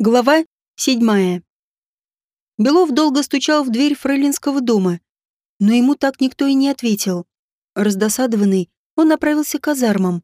Глава седьмая. Белов долго стучал в дверь фрейлинского дома, но ему так никто и не ответил. Раздосадованный, он направился к казармам,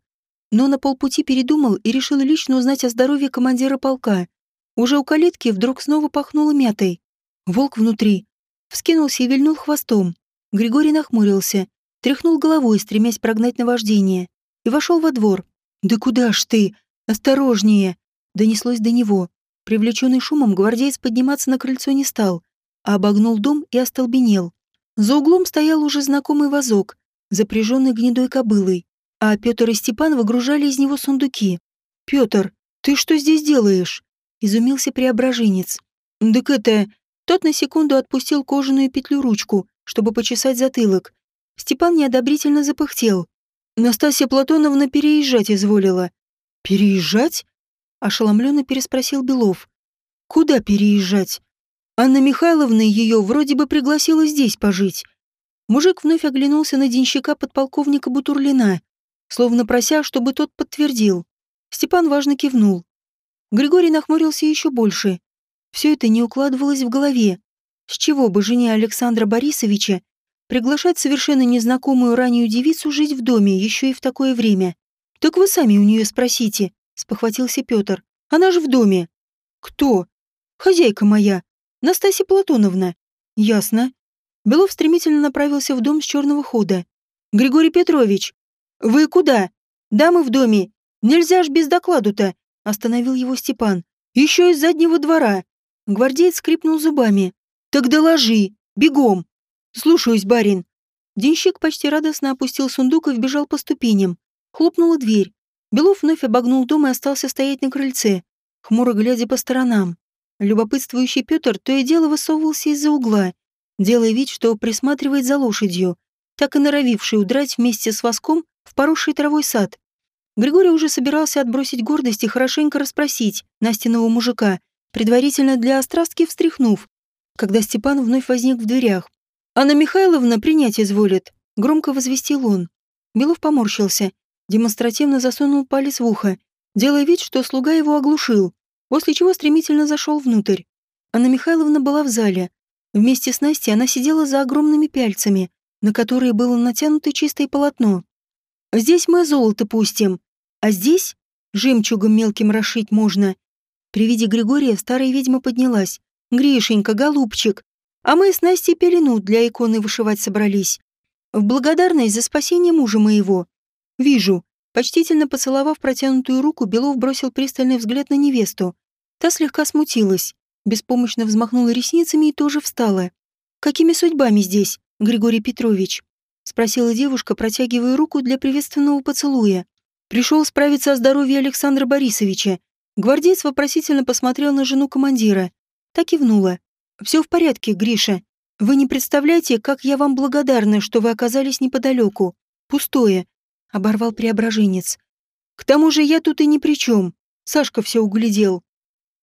но на полпути передумал и решил лично узнать о здоровье командира полка. Уже у калитки вдруг снова пахнуло мятой. Волк внутри. Вскинулся и вильнул хвостом. Григорий нахмурился, тряхнул головой, стремясь прогнать наваждение, и вошел во двор. «Да куда ж ты? Осторожнее!» Донеслось до него. Привлеченный шумом, гвардеец подниматься на крыльцо не стал, а обогнул дом и остолбенел. За углом стоял уже знакомый вазок, запряженный гнедой кобылой, а Петр и Степан выгружали из него сундуки. «Петр, ты что здесь делаешь?» — изумился преображенец. «Так это...» Тот на секунду отпустил кожаную петлю-ручку, чтобы почесать затылок. Степан неодобрительно запыхтел. Настасья Платоновна переезжать изволила. «Переезжать?» Ошеломленно переспросил Белов. Куда переезжать? Анна Михайловна ее вроде бы пригласила здесь пожить. Мужик вновь оглянулся на денщика подполковника Бутурлина, словно прося, чтобы тот подтвердил. Степан важно кивнул. Григорий нахмурился еще больше. Все это не укладывалось в голове. С чего бы жене Александра Борисовича приглашать совершенно незнакомую раннюю девицу жить в доме еще и в такое время? Так вы сами у нее спросите, спохватился Петр. Она же в доме. Кто? Хозяйка моя. Настасья Платоновна. Ясно. Белов стремительно направился в дом с черного хода. Григорий Петрович, вы куда? Дамы в доме. Нельзя ж без докладу-то. Остановил его Степан. Еще из заднего двора. Гвардеец скрипнул зубами. Так доложи. Бегом. Слушаюсь, барин. Денщик почти радостно опустил сундук и вбежал по ступеням. Хлопнула дверь. Белов вновь обогнул дом и остался стоять на крыльце, хмуро глядя по сторонам. Любопытствующий Петр то и дело высовывался из-за угла, делая вид, что присматривает за лошадью, так и норовивший удрать вместе с воском в поросший травой сад. Григорий уже собирался отбросить гордость и хорошенько расспросить Настиного мужика, предварительно для острастки встряхнув, когда Степан вновь возник в дверях. «Анна Михайловна принять изволит», — громко возвестил он. Белов поморщился демонстративно засунул палец в ухо, делая вид, что слуга его оглушил, после чего стремительно зашел внутрь. Анна Михайловна была в зале. Вместе с Настей она сидела за огромными пяльцами, на которые было натянуто чистое полотно. «Здесь мы золото пустим, а здесь жемчугом мелким расшить можно». При виде Григория старая ведьма поднялась. «Гришенька, голубчик, а мы с Настей пелену для иконы вышивать собрались. В благодарность за спасение мужа моего. «Вижу». Почтительно поцеловав протянутую руку, Белов бросил пристальный взгляд на невесту. Та слегка смутилась, беспомощно взмахнула ресницами и тоже встала. «Какими судьбами здесь, Григорий Петрович?» — спросила девушка, протягивая руку для приветственного поцелуя. «Пришел справиться о здоровье Александра Борисовича». Гвардеец вопросительно посмотрел на жену командира. Так и внула. «Все в порядке, Гриша. Вы не представляете, как я вам благодарна, что вы оказались неподалеку. Пустое оборвал преображенец. К тому же я тут и ни при чем. Сашка все углядел.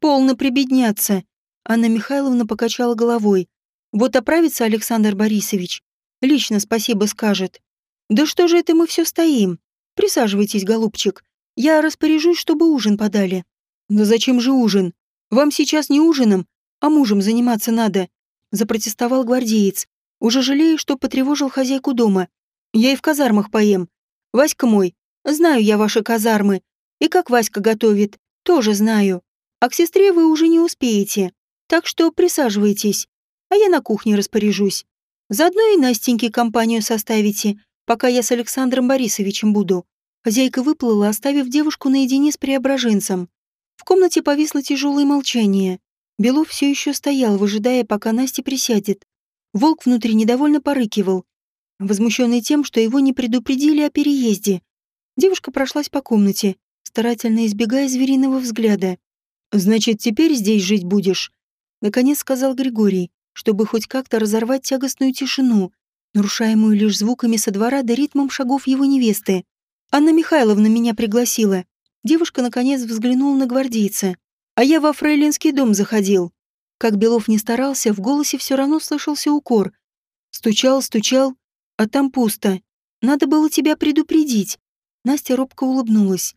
Полно прибедняться. Анна Михайловна покачала головой. Вот оправится Александр Борисович. Лично спасибо скажет. Да что же это мы все стоим? Присаживайтесь, голубчик. Я распоряжусь, чтобы ужин подали. Да зачем же ужин? Вам сейчас не ужином, а мужем заниматься надо. Запротестовал гвардеец, уже жалея, что потревожил хозяйку дома. Я и в казармах поем. Васька мой, знаю я ваши казармы. И как Васька готовит, тоже знаю. А к сестре вы уже не успеете. Так что присаживайтесь, а я на кухне распоряжусь. Заодно и Настеньке компанию составите, пока я с Александром Борисовичем буду». Хозяйка выплыла, оставив девушку наедине с преображенцем. В комнате повисло тяжелое молчание. Белов все еще стоял, выжидая, пока Настя присядет. Волк внутри недовольно порыкивал, возмущенный тем, что его не предупредили о переезде. Девушка прошлась по комнате, старательно избегая звериного взгляда. «Значит, теперь здесь жить будешь?» Наконец сказал Григорий, чтобы хоть как-то разорвать тягостную тишину, нарушаемую лишь звуками со двора да ритмом шагов его невесты. «Анна Михайловна меня пригласила». Девушка, наконец, взглянула на гвардейца. «А я во фрейлинский дом заходил». Как Белов не старался, в голосе все равно слышался укор. Стучал, стучал, а там пусто. Надо было тебя предупредить. Настя робко улыбнулась.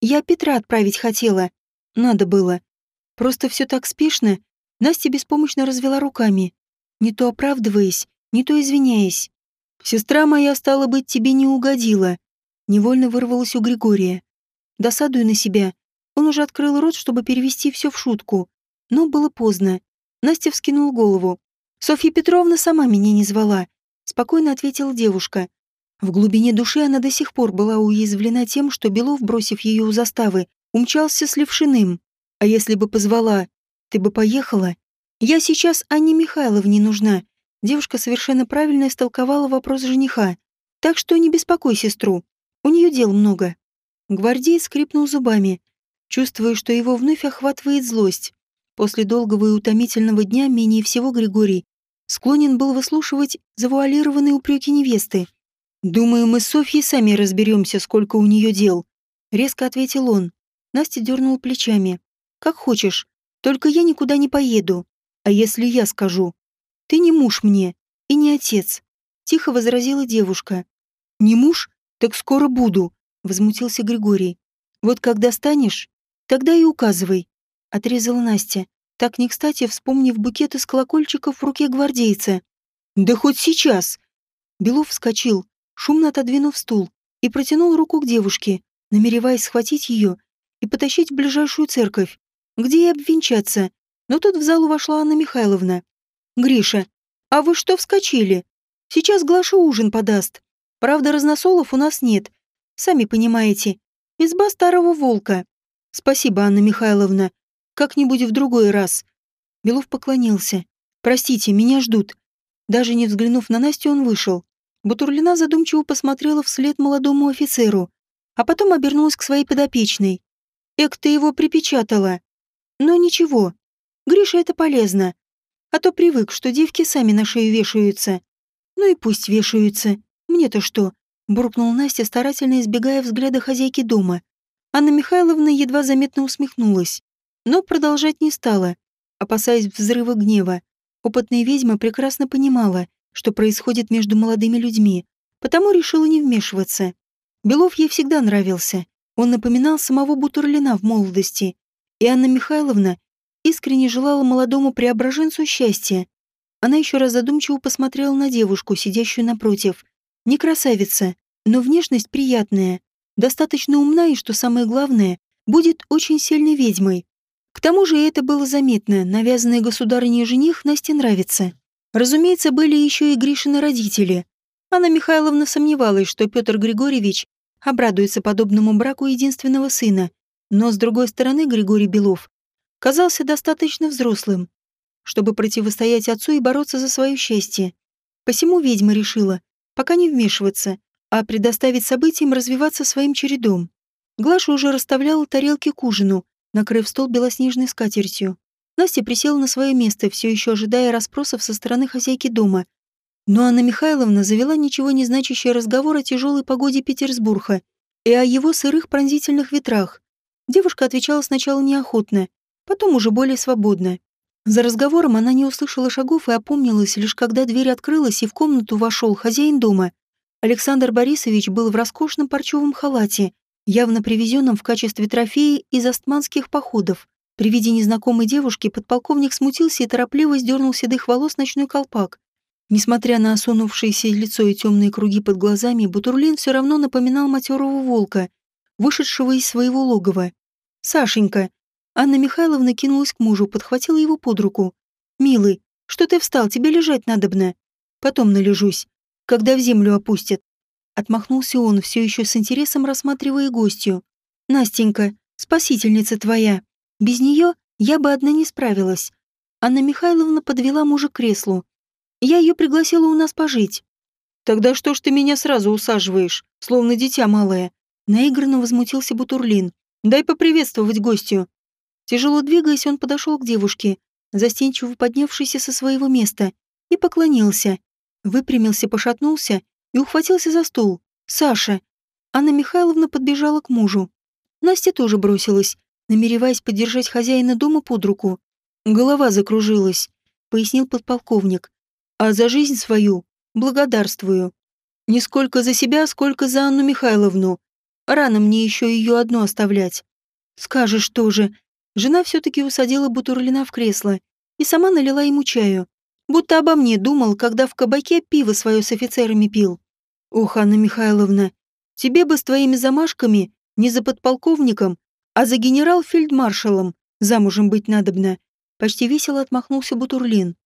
Я Петра отправить хотела. Надо было. Просто все так спешно. Настя беспомощно развела руками, не то оправдываясь, не то извиняясь. «Сестра моя, стала быть, тебе не угодила», — невольно вырвалась у Григория. Досадуя на себя, он уже открыл рот, чтобы перевести все в шутку, но было поздно. Настя вскинул голову. «Софья Петровна сама меня не звала», — спокойно ответила девушка. В глубине души она до сих пор была уязвлена тем, что Белов, бросив ее у заставы, умчался с Левшиным. А если бы позвала, ты бы поехала? Я сейчас Анне Михайловне нужна. Девушка совершенно правильно истолковала вопрос жениха. Так что не беспокой сестру. У нее дел много. Гвардеец скрипнул зубами, чувствуя, что его вновь охватывает злость. После долгого и утомительного дня менее всего Григорий склонен был выслушивать завуалированные упреки невесты. «Думаю, мы с Софьей сами разберемся, сколько у нее дел», — резко ответил он. Настя дернула плечами. «Как хочешь, только я никуда не поеду. А если я скажу? Ты не муж мне и не отец», — тихо возразила девушка. «Не муж? Так скоро буду», — возмутился Григорий. «Вот когда станешь, тогда и указывай», — отрезала Настя, так не кстати вспомнив букет из колокольчиков в руке гвардейца. «Да хоть сейчас!» Белов вскочил, шумно отодвинув стул, и протянул руку к девушке, намереваясь схватить ее и потащить в ближайшую церковь, где и обвенчаться. Но тут в залу вошла Анна Михайловна. «Гриша, а вы что вскочили? Сейчас Глаша ужин подаст. Правда, разносолов у нас нет. Сами понимаете, изба старого волка. Спасибо, Анна Михайловна. Как-нибудь в другой раз». Белов поклонился. «Простите, меня ждут». Даже не взглянув на Настю, он вышел. Бутурлина задумчиво посмотрела вслед молодому офицеру, а потом обернулась к своей подопечной. «Эк, ты его припечатала!» «Но ничего, Гриша это полезно, а то привык, что девки сами на шею вешаются. Ну и пусть вешаются, мне-то что?» буркнул Настя, старательно избегая взгляда хозяйки дома. Анна Михайловна едва заметно усмехнулась, но продолжать не стала, опасаясь взрыва гнева. Опытная ведьма прекрасно понимала, что происходит между молодыми людьми, потому решила не вмешиваться. Белов ей всегда нравился. Он напоминал самого Бутурлина в молодости. И Анна Михайловна искренне желала молодому преображенцу счастья. Она еще раз задумчиво посмотрела на девушку, сидящую напротив. Не красавица, но внешность приятная, достаточно умна и, что самое главное, будет очень сильной ведьмой. К тому же это было заметно, навязанный государыней жених Насте нравится. Разумеется, были еще и Гришины родители. Анна Михайловна сомневалась, что Петр Григорьевич обрадуется подобному браку единственного сына, но, с другой стороны, Григорий Белов казался достаточно взрослым, чтобы противостоять отцу и бороться за свое счастье. Посему ведьма решила пока не вмешиваться, а предоставить событиям развиваться своим чередом. Глаша уже расставляла тарелки к ужину, накрыв стол белоснежной скатертью. Настя присела на свое место, все еще ожидая расспросов со стороны хозяйки дома. Но Анна Михайловна завела ничего не значащий разговор о тяжелой погоде Петербурга и о его сырых пронзительных ветрах. Девушка отвечала сначала неохотно, потом уже более свободно. За разговором она не услышала шагов и опомнилась, лишь когда дверь открылась и в комнату вошел хозяин дома. Александр Борисович был в роскошном парчевом халате, явно привезенном в качестве трофея из астманских походов. При виде незнакомой девушки подполковник смутился и торопливо сдернул седых волос ночной колпак. Несмотря на осунувшееся лицо и темные круги под глазами, Бутурлин все равно напоминал матерого волка, вышедшего из своего логова. «Сашенька!» Анна Михайловна кинулась к мужу, подхватила его под руку. «Милый, что ты встал? Тебе лежать надобно. Потом належусь, когда в землю опустят». Отмахнулся он, все еще с интересом рассматривая гостью. «Настенька, спасительница твоя!» Без нее я бы одна не справилась. Анна Михайловна подвела мужа к креслу. Я ее пригласила у нас пожить. Тогда что ж ты меня сразу усаживаешь, словно дитя малое? Наигранно возмутился Бутурлин. Дай поприветствовать гостю. Тяжело двигаясь, он подошел к девушке, застенчиво поднявшейся со своего места, и поклонился. Выпрямился, пошатнулся и ухватился за стул. «Саша!» Анна Михайловна подбежала к мужу. Настя тоже бросилась, намереваясь поддержать хозяина дома под руку. Голова закружилась, пояснил подполковник. А за жизнь свою благодарствую. Не сколько за себя, сколько за Анну Михайловну. Рано мне еще ее одну оставлять. Скажешь тоже. Жена все-таки усадила Бутурлина в кресло и сама налила ему чаю. Будто обо мне думал, когда в кабаке пиво свое с офицерами пил. Ох, Анна Михайловна, тебе бы с твоими замашками не за подполковником, а за генерал-фельдмаршалом замужем быть надобно. Почти весело отмахнулся Бутурлин.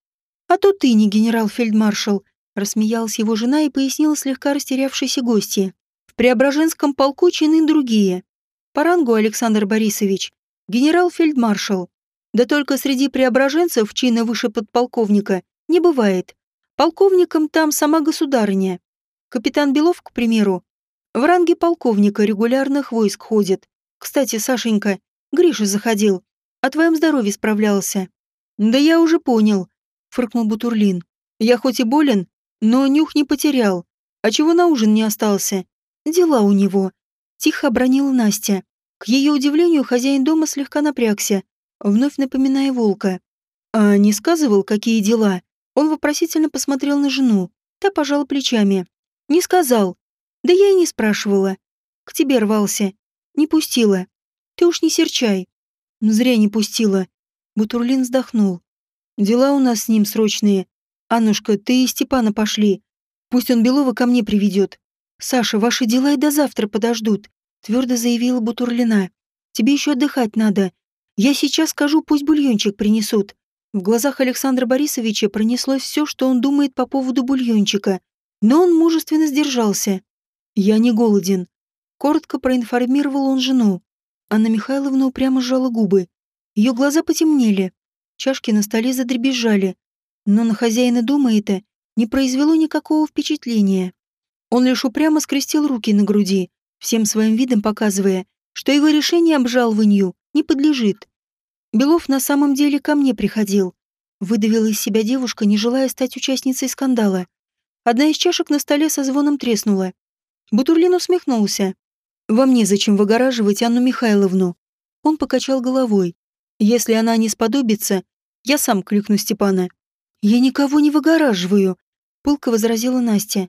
А то ты не генерал-фельдмаршал, рассмеялась его жена и пояснила слегка растерявшейся гости. В Преображенском полку чины другие. По рангу Александр Борисович, генерал-фельдмаршал. Да только среди преображенцев чина выше подполковника не бывает. Полковником там сама государыня. Капитан Белов, к примеру, в ранге полковника регулярных войск ходит. Кстати, Сашенька, Гриша заходил. О твоем здоровье справлялся. Да я уже понял, фыркнул Бутурлин. Я хоть и болен, но нюх не потерял. А чего на ужин не остался? Дела у него. Тихо обронила Настя. К ее удивлению, хозяин дома слегка напрягся, вновь напоминая волка. А не сказывал, какие дела? Он вопросительно посмотрел на жену. Та пожала плечами. Не сказал. Да я и не спрашивала. К тебе рвался. Не пустила. Ты уж не серчай. Зря не пустила. Бутурлин вздохнул. Дела у нас с ним срочные. Аннушка, ты и Степана пошли. Пусть он Белова ко мне приведет. Саша, ваши дела и до завтра подождут, твердо заявила Бутурлина. Тебе еще отдыхать надо. Я сейчас скажу, пусть бульончик принесут. В глазах Александра Борисовича пронеслось все, что он думает по поводу бульончика. Но он мужественно сдержался. «Я не голоден», — коротко проинформировал он жену. Анна Михайловна упрямо сжала губы. Ее глаза потемнели. Чашки на столе задребезжали. Но на хозяина дома это не произвело никакого впечатления. Он лишь упрямо скрестил руки на груди, всем своим видом показывая, что его решение обжалованию не подлежит. Белов на самом деле ко мне приходил. Выдавила из себя девушка, не желая стать участницей скандала. Одна из чашек на столе со звоном треснула. Бутурлин усмехнулся. «Вам незачем выгораживать Анну Михайловну». Он покачал головой. «Если она не сподобится, я сам кликну Степана». «Я никого не выгораживаю», — пылко возразила Настя.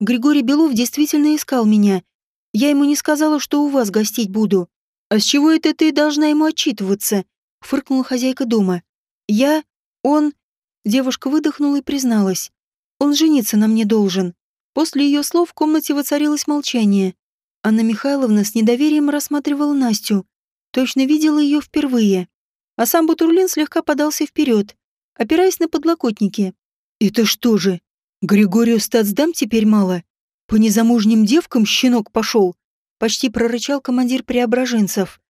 «Григорий Белов действительно искал меня. Я ему не сказала, что у вас гостить буду. А с чего это ты должна ему отчитываться?» — фыркнула хозяйка дома. «Я... он...» Девушка выдохнула и призналась. Он жениться на мне должен. После ее слов в комнате воцарилось молчание. Анна Михайловна с недоверием рассматривала Настю. Точно видела ее впервые. А сам Бутурлин слегка подался вперед, опираясь на подлокотники. «Это что же, Григорию стацдам теперь мало? По незамужним девкам щенок пошел?» Почти прорычал командир преображенцев.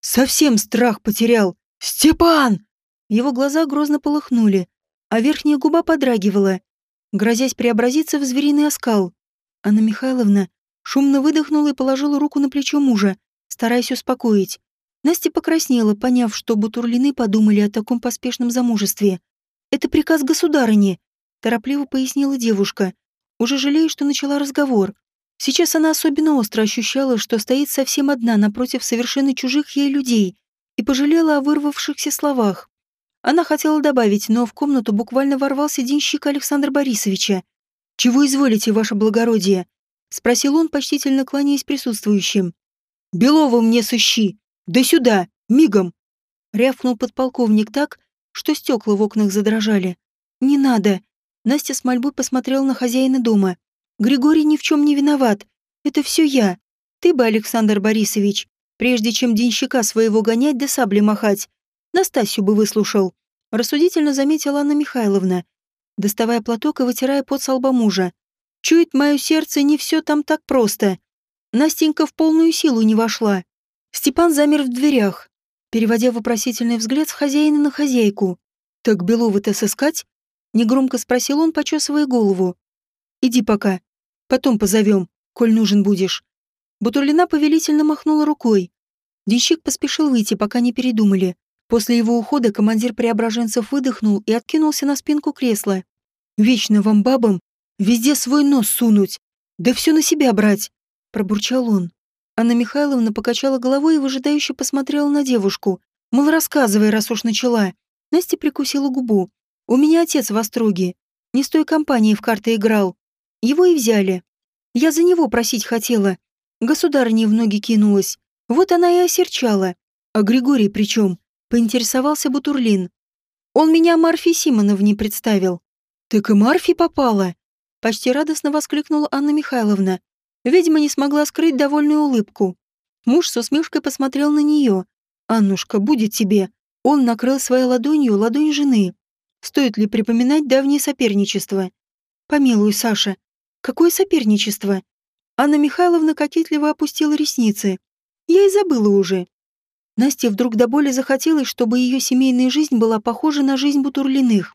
«Совсем страх потерял! Степан!» Его глаза грозно полыхнули, а верхняя губа подрагивала грозясь преобразиться в звериный оскал. Анна Михайловна шумно выдохнула и положила руку на плечо мужа, стараясь успокоить. Настя покраснела, поняв, что бутурлины подумали о таком поспешном замужестве. «Это приказ государыни», — торопливо пояснила девушка, уже жалея, что начала разговор. Сейчас она особенно остро ощущала, что стоит совсем одна напротив совершенно чужих ей людей, и пожалела о вырвавшихся словах. Она хотела добавить, но в комнату буквально ворвался денщик Александра Борисовича. «Чего изволите, ваше благородие?» — спросил он, почтительно кланяясь присутствующим. «Белова мне сыщи! Да сюда! Мигом!» Рявкнул подполковник так, что стекла в окнах задрожали. «Не надо!» Настя с мольбой посмотрела на хозяина дома. «Григорий ни в чем не виноват. Это все я. Ты бы, Александр Борисович, прежде чем денщика своего гонять да сабли махать, Настасью бы выслушал. Рассудительно заметила Анна Михайловна, доставая платок и вытирая пот со лба мужа. Чует мое сердце, не все там так просто. Настенька в полную силу не вошла. Степан замер в дверях, переводя вопросительный взгляд с хозяина на хозяйку. «Так Белова-то сыскать?» — негромко спросил он, почесывая голову. «Иди пока. Потом позовем, коль нужен будешь». Бутурлина повелительно махнула рукой. Денщик поспешил выйти, пока не передумали. После его ухода командир преображенцев выдохнул и откинулся на спинку кресла. «Вечно вам, бабам, везде свой нос сунуть, да все на себя брать!» – пробурчал он. Анна Михайловна покачала головой и выжидающе посмотрела на девушку. Мол, рассказывай, раз уж начала. Настя прикусила губу. «У меня отец в Остроге. Не с той компанией в карты играл. Его и взяли. Я за него просить хотела. Государыня в ноги кинулась. Вот она и осерчала. А Григорий при чем? Поинтересовался Бутурлин. Он меня Марфи Симоновне представил. Так и Марфи попала. Почти радостно воскликнула Анна Михайловна. Ведьма не смогла скрыть довольную улыбку. Муж с усмешкой посмотрел на нее. «Аннушка, будет тебе». Он накрыл своей ладонью ладонь жены. Стоит ли припоминать давнее соперничество? Помилуй, Саша. Какое соперничество? Анна Михайловна кокетливо опустила ресницы. Я и забыла уже. Насте вдруг до боли захотелось, чтобы ее семейная жизнь была похожа на жизнь Бутурлиных.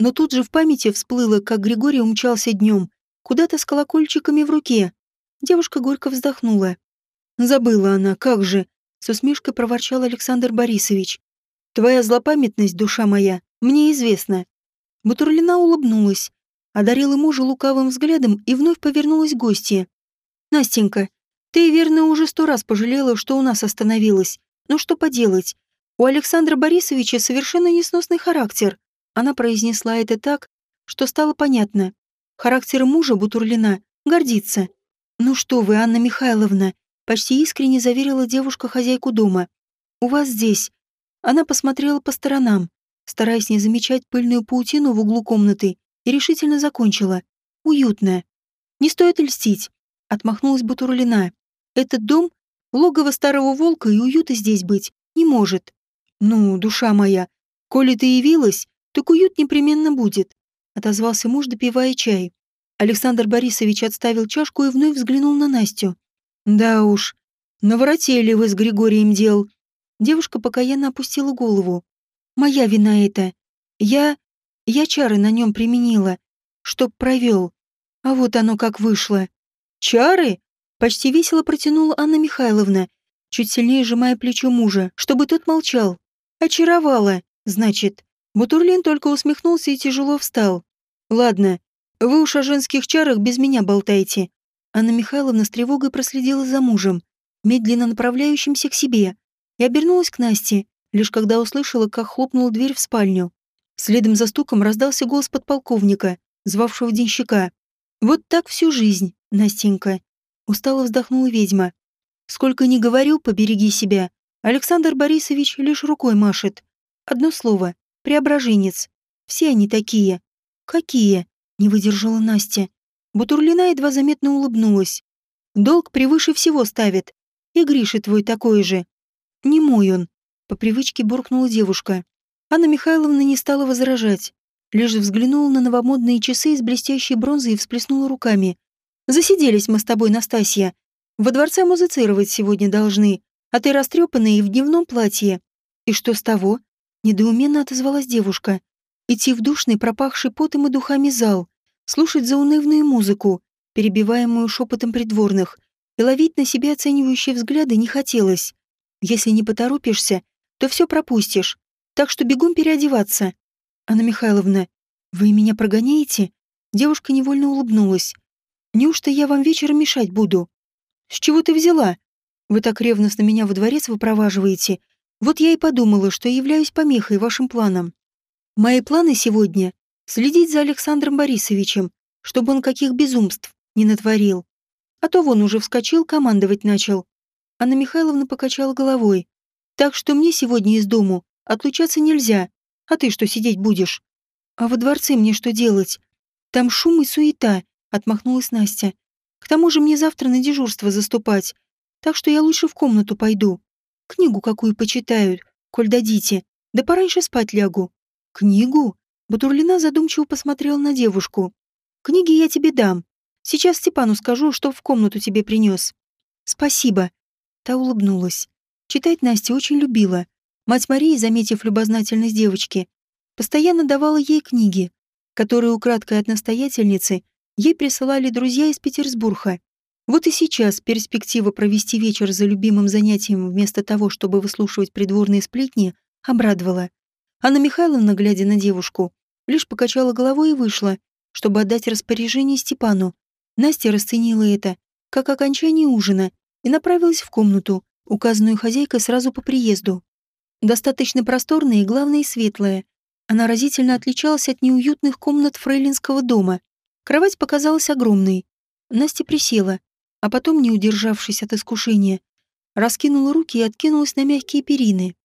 Но тут же в памяти всплыло, как Григорий умчался днем, куда-то с колокольчиками в руке. Девушка горько вздохнула. Забыла она, как же, с усмешкой проворчал Александр Борисович. Твоя злопамятность, душа моя, мне известна. Бутурлина улыбнулась, одарила мужа лукавым взглядом и вновь повернулась к гостье. Настенька, ты, верно, уже сто раз пожалела, что у нас остановилась. Но что поделать? У Александра Борисовича совершенно несносный характер. Она произнесла это так, что стало понятно. Характер мужа Бутурлина гордится. «Ну что вы, Анна Михайловна», — почти искренне заверила девушка хозяйку дома. «У вас здесь». Она посмотрела по сторонам, стараясь не замечать пыльную паутину в углу комнаты, и решительно закончила. «Уютно». «Не стоит льстить», — отмахнулась Бутурлина. «Этот дом Логово старого волка и уюта здесь быть не может. Ну, душа моя, коли ты явилась, так уют непременно будет, отозвался муж, допивая чай. Александр Борисович отставил чашку и вновь взглянул на Настю. Да уж, наворотели вы с Григорием дел. Девушка покаянно опустила голову. Моя вина это. Я... я чары на нем применила, чтоб провел. А вот оно как вышло. Чары? Почти весело протянула Анна Михайловна, чуть сильнее сжимая плечо мужа, чтобы тот молчал. «Очаровала, значит». Бутурлин только усмехнулся и тяжело встал. «Ладно, вы уж о женских чарах без меня болтайте». Анна Михайловна с тревогой проследила за мужем, медленно направляющимся к себе, и обернулась к Насте, лишь когда услышала, как хлопнула дверь в спальню. Следом за стуком раздался голос подполковника, звавшего денщика. «Вот так всю жизнь, Настенька. Устало вздохнула ведьма. Сколько ни говорю, побереги себя. Александр Борисович лишь рукой машет. Одно слово. Преображенец. Все они такие. Какие? Не выдержала Настя. Бутурлина едва заметно улыбнулась. Долг превыше всего ставит. И Гриша твой такой же. Не мой он. По привычке буркнула девушка. Анна Михайловна не стала возражать. Лишь взглянула на новомодные часы из блестящей бронзы и всплеснула руками. Засиделись мы с тобой, Настасья. Во дворце музицировать сегодня должны, а ты растрепанная и в дневном платье. И что с того? Недоуменно отозвалась девушка. Идти в душный, пропахший потом и духами зал, слушать заунывную музыку, перебиваемую шепотом придворных, и ловить на себе оценивающие взгляды не хотелось. Если не поторопишься, то все пропустишь. Так что бегом переодеваться. Анна Михайловна, вы меня прогоняете? Девушка невольно улыбнулась. Неужто я вам вечером мешать буду? С чего ты взяла? Вы так ревностно меня во дворец выпроваживаете. Вот я и подумала, что являюсь помехой вашим планам. Мои планы сегодня — следить за Александром Борисовичем, чтобы он каких безумств не натворил. А то вон уже вскочил, командовать начал. Анна Михайловна покачала головой. Так что мне сегодня из дому отлучаться нельзя. А ты что, сидеть будешь? А во дворце мне что делать? Там шум и суета, Отмахнулась Настя. К тому же мне завтра на дежурство заступать, так что я лучше в комнату пойду. Книгу какую почитаю, коль дадите. Да пораньше спать лягу. Книгу? Бутурлина задумчиво посмотрела на девушку. Книги я тебе дам. Сейчас Степану скажу, что в комнату тебе принес. Спасибо. Та улыбнулась. Читать Настя очень любила. Мать Марии, заметив любознательность девочки, постоянно давала ей книги, которые украдкой от настоятельницы ей присылали друзья из Петербурга. Вот и сейчас перспектива провести вечер за любимым занятием вместо того, чтобы выслушивать придворные сплетни, обрадовала. Анна Михайловна, глядя на девушку, лишь покачала головой и вышла, чтобы отдать распоряжение Степану. Настя расценила это, как окончание ужина, и направилась в комнату, указанную хозяйкой сразу по приезду. Достаточно просторная и, главное, светлая. Она разительно отличалась от неуютных комнат фрейлинского дома, Кровать показалась огромной. Настя присела, а потом, не удержавшись от искушения, раскинула руки и откинулась на мягкие перины.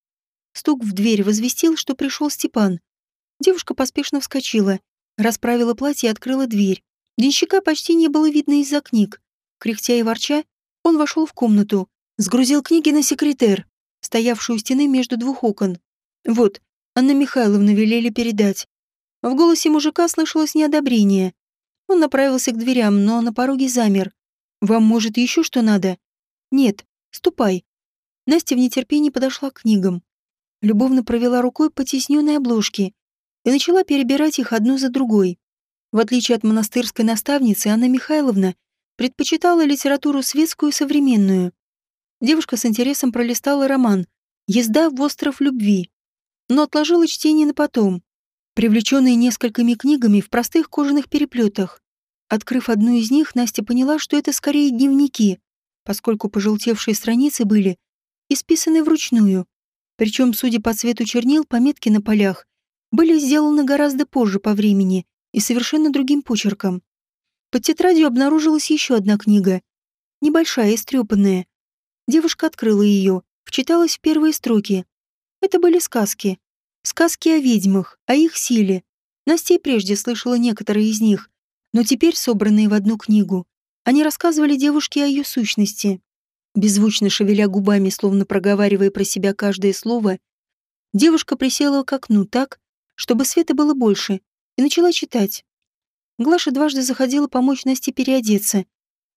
Стук в дверь возвестил, что пришел Степан. Девушка поспешно вскочила, расправила платье и открыла дверь. Денщика почти не было видно из-за книг. Кряхтя и ворча, он вошел в комнату, сгрузил книги на секретер, стоявшую у стены между двух окон. Вот, Анна Михайловна велели передать. В голосе мужика слышалось неодобрение. Он направился к дверям, но на пороге замер. «Вам, может, еще что надо?» «Нет, ступай». Настя в нетерпении подошла к книгам. Любовно провела рукой по тесненной обложке и начала перебирать их одну за другой. В отличие от монастырской наставницы, Анна Михайловна предпочитала литературу светскую и современную. Девушка с интересом пролистала роман «Езда в остров любви», но отложила чтение на потом, привлеченная несколькими книгами в простых кожаных переплетах. Открыв одну из них, Настя поняла, что это скорее дневники, поскольку пожелтевшие страницы были исписаны вручную. Причем, судя по цвету чернил, пометки на полях были сделаны гораздо позже по времени и совершенно другим почерком. Под тетрадью обнаружилась еще одна книга. Небольшая, истрепанная. Девушка открыла ее, вчиталась в первые строки. Это были сказки. Сказки о ведьмах, о их силе. Настя прежде слышала некоторые из них, но теперь собранные в одну книгу. Они рассказывали девушке о ее сущности. Беззвучно шевеля губами, словно проговаривая про себя каждое слово, девушка присела к окну так, чтобы света было больше, и начала читать. Глаша дважды заходила помочь Насте переодеться,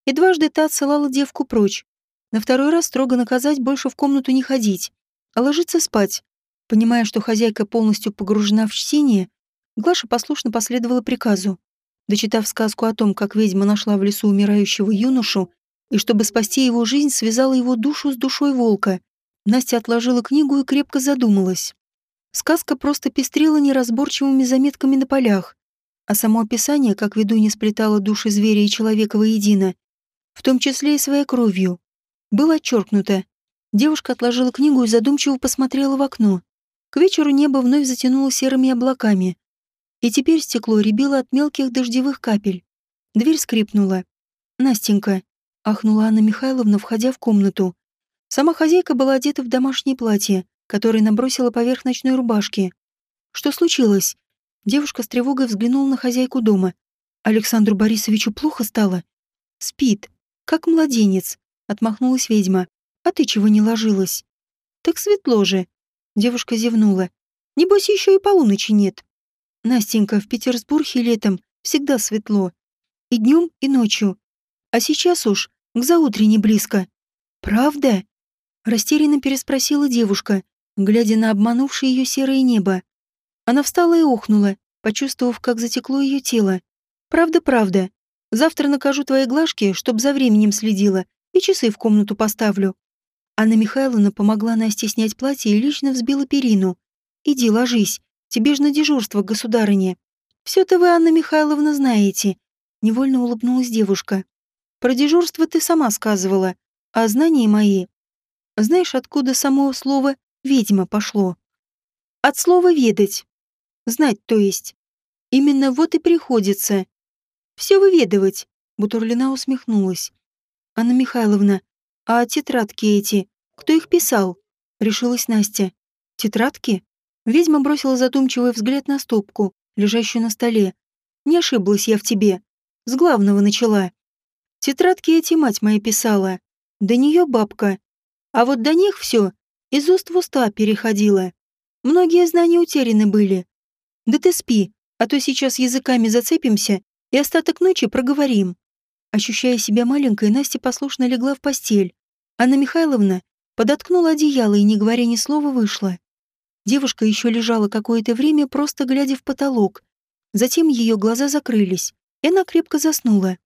и дважды та отсылала девку прочь. На второй раз строго наказать больше в комнату не ходить, а ложиться спать. Понимая, что хозяйка полностью погружена в чтение, Глаша послушно последовала приказу. Дочитав сказку о том, как ведьма нашла в лесу умирающего юношу, и чтобы спасти его жизнь, связала его душу с душой волка, Настя отложила книгу и крепко задумалась. Сказка просто пестрила неразборчивыми заметками на полях, а само описание, как ведунья сплетала души зверя и человека воедино, в том числе и своей кровью, было отчеркнуто. Девушка отложила книгу и задумчиво посмотрела в окно. К вечеру небо вновь затянуло серыми облаками, и теперь стекло рябило от мелких дождевых капель. Дверь скрипнула. «Настенька», — ахнула Анна Михайловна, входя в комнату. Сама хозяйка была одета в домашнее платье, которое набросила поверх ночной рубашки. «Что случилось?» Девушка с тревогой взглянула на хозяйку дома. «Александру Борисовичу плохо стало?» «Спит, как младенец», — отмахнулась ведьма. «А ты чего не ложилась?» «Так светло же», Девушка зевнула. Небось, еще и полуночи нет. Настенька, в Петербурге летом всегда светло. И днем, и ночью. А сейчас уж к заутренне близко. Правда? Растерянно переспросила девушка, глядя на обманувшее ее серое небо. Она встала и охнула, почувствовав, как затекло ее тело. «Правда, правда. Завтра накажу твоей глажке, чтоб за временем следила, и часы в комнату поставлю. Анна Михайловна помогла Насте снять платье и лично взбила перину. «Иди, ложись. Тебе ж на дежурство, государыня». «Все-то вы, Анна Михайловна, знаете». Невольно улыбнулась девушка. «Про дежурство ты сама сказывала, а знания мои...» Знаешь, откуда само слово «ведьма» пошло? От слова «ведать». Знать, то есть. Именно вот и приходится. Все выведывать. Бутурлина усмехнулась. Анна Михайловна, «А тетрадки эти? Кто их писал?» — решилась Настя. «Тетрадки?» Ведьма бросила задумчивый взгляд на стопку, лежащую на столе. «Не ошиблась я в тебе. С главного начала. Тетрадки эти мать моя писала. До нее бабка. А вот до них все из уст в уста переходило. Многие знания утеряны были. Да ты спи, а то сейчас языками зацепимся и остаток ночи проговорим». Ощущая себя маленькой, Настя послушно легла в постель. Анна Михайловна подоткнула одеяло и, не говоря ни слова, вышла. Девушка еще лежала какое-то время, просто глядя в потолок. Затем ее глаза закрылись, и она крепко заснула.